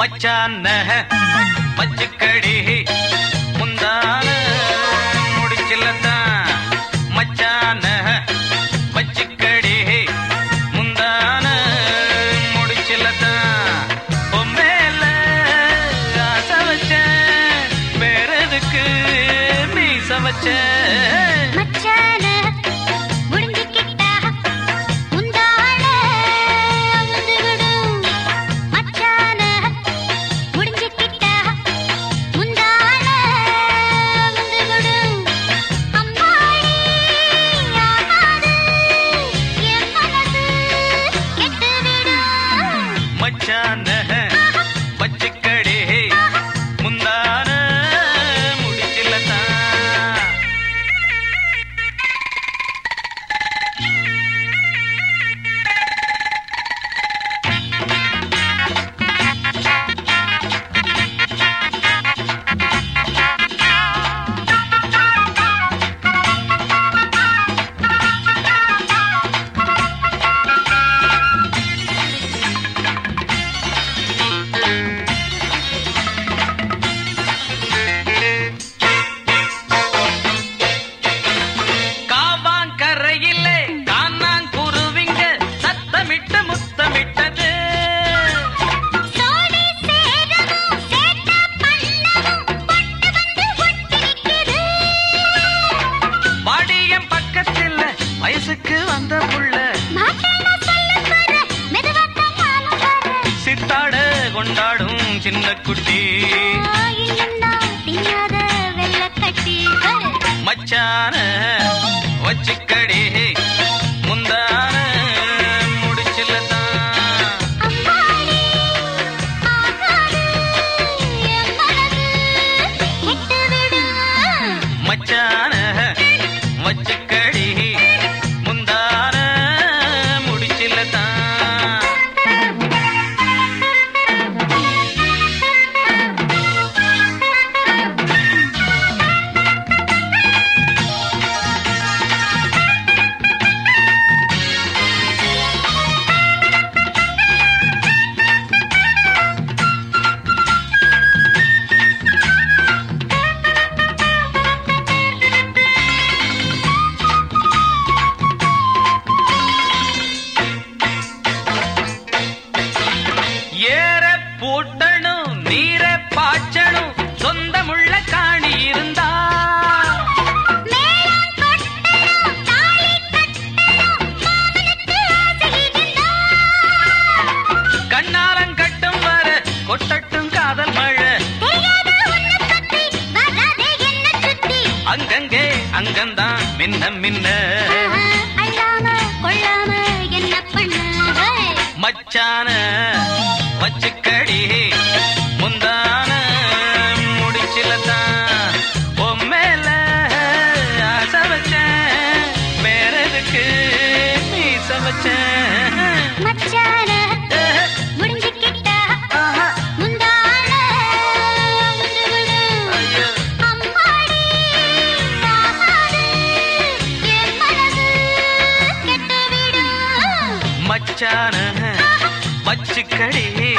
மச்சான மச்சுக்கடி முந்தான முடிச்சில்லத்தான். மச்சான மச்சுக்கடி முந்தான முடிச்சில்லத்தான். பொம்மேல ஆசை வச்ச வேற வயசுக்கு வந்த புள்ள. சித்தாட கொண்டாடும் சின்ன குட்டி. மச்சான வச்சுக்கடி. முந்தா இருந்தா? கண்ணாலங்கட்டும் வர கொட்டட்டும் காதல் மழை. அங்கங்கே அங்கம்தான் மின்ன. மின்ன மச்சான வச்சுக்கடி. पहचान है। बच खड़ी